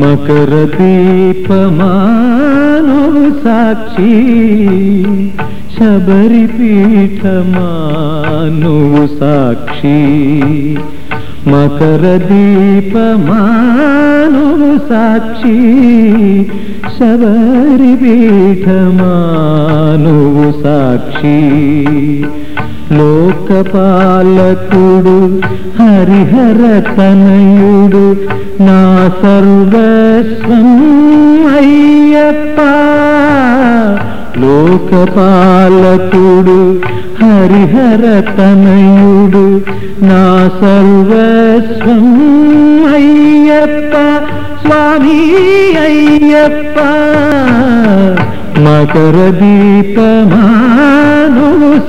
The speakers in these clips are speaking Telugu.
మకర దీపమాను సాక్షి శబరి పీఠమాను సాక్షి. మకర దీపమాను సాక్షి శబరి పీఠమాను సాక్షి. లోకపాలకుడు హరిహర తనయుడు నా సర్వస్వం అయ్యప్ప. లోకపాలకుడు హరిహర తనయుడు నా సర్వస్వం అయ్యప్ప. స్వామి అయ్యప్ప. మకర దీపమాను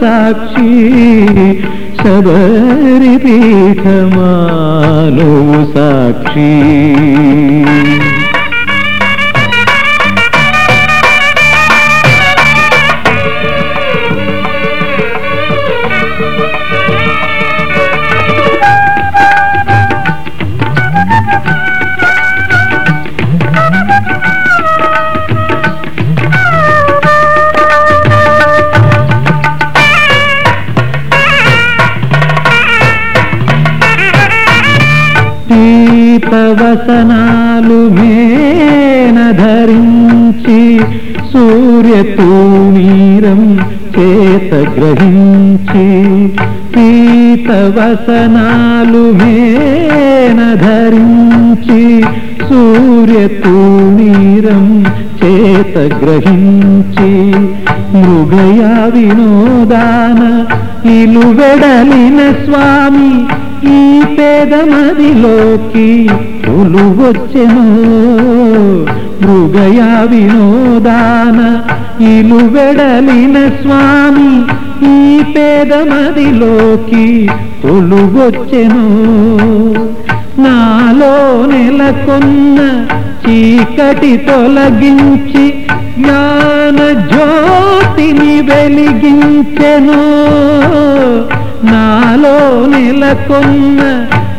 సాక్షి శబరి పీఠమాను మేన ధరించి సూర్యతూమీరం చేత గ్రహించి పీతవసనాలు మేన ధరించి సూర్యతూమీరం చేత గ్రహించి మృగయా వినోదాన నిలువెడలిన స్వామి ఈ పేదమదిలోకి వచ్చెను మృగయా వినోదాన ఇలువెడలిన స్వామి ఈ పేదమదిలోకి వచ్చెను నాలో నెలకొన్న చీకటి తొలగించి జ్ఞాన జ్యోతిని వెలిగించెను. నాలో నెలకొన్న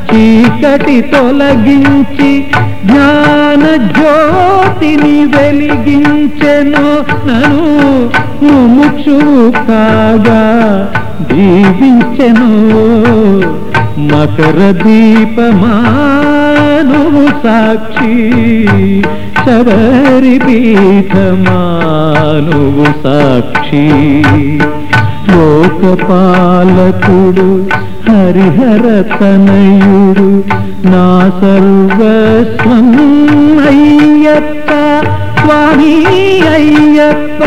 చీకటి తొలగించి జ్ఞాన జ్యోతిని వెలిగించెను. నను ముముక్షు కాగా దీవించెను మకర దీపమాను సాక్షి శబరి పీఠమాను సాక్షి. లోకపాలకుడు హరిహర తనయుడు నా సర్వస్వం అయ్యప్ప స్వామి అయ్యప్ప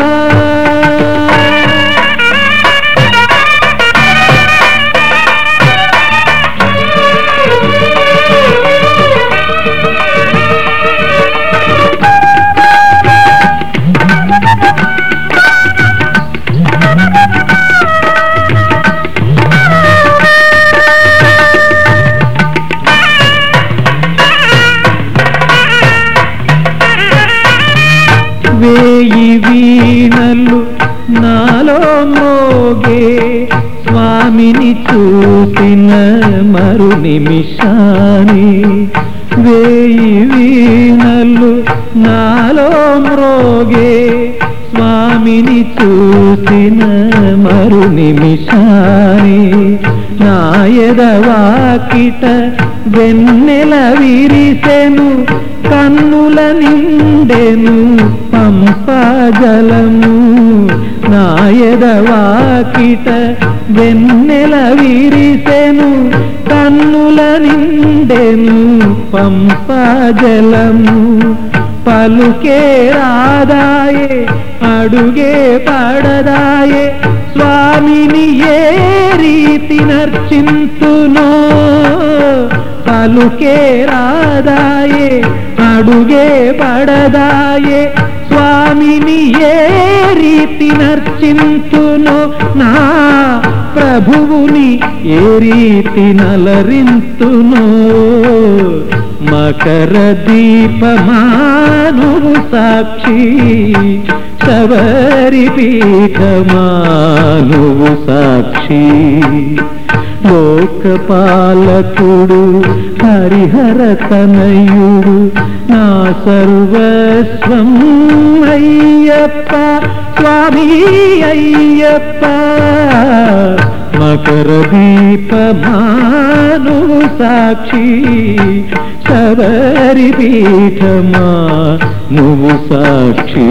స్వామిని చూసిన మరు నిమిషాని వేయి వీణలు నాలో మ్రోగే. స్వామిని చూసిన మరు నిమిషాని నాయదవాకిట వెన్నెల విరిసెను కన్నుల నిండెను పంపజలము నాయదవాకిట వెన్నెల విరిసెను కన్నుల నిండెను పంపజలము పలుకే రాదాయే అడుగే పడదాయే స్వామిని ఏ రీతి నర్చింతునో. పలుకే రాదాయే అడుగే పడదాయే స్వామిని ఏ రీతి నర్చింతును నా ప్రభువుని ఏ రీతి నలరింతును? మకర దీపమాను సాక్షి శబరి పీఠమాను సాక్షి. లోకపాలకుడు హరిహర తనయుడు నా సర్వస్వం అయ్యప్ప స్వామి అయ్యప్ప. మకర దీపమాను సాక్షి శబరి పీఠమా నువ్వు సాక్షి.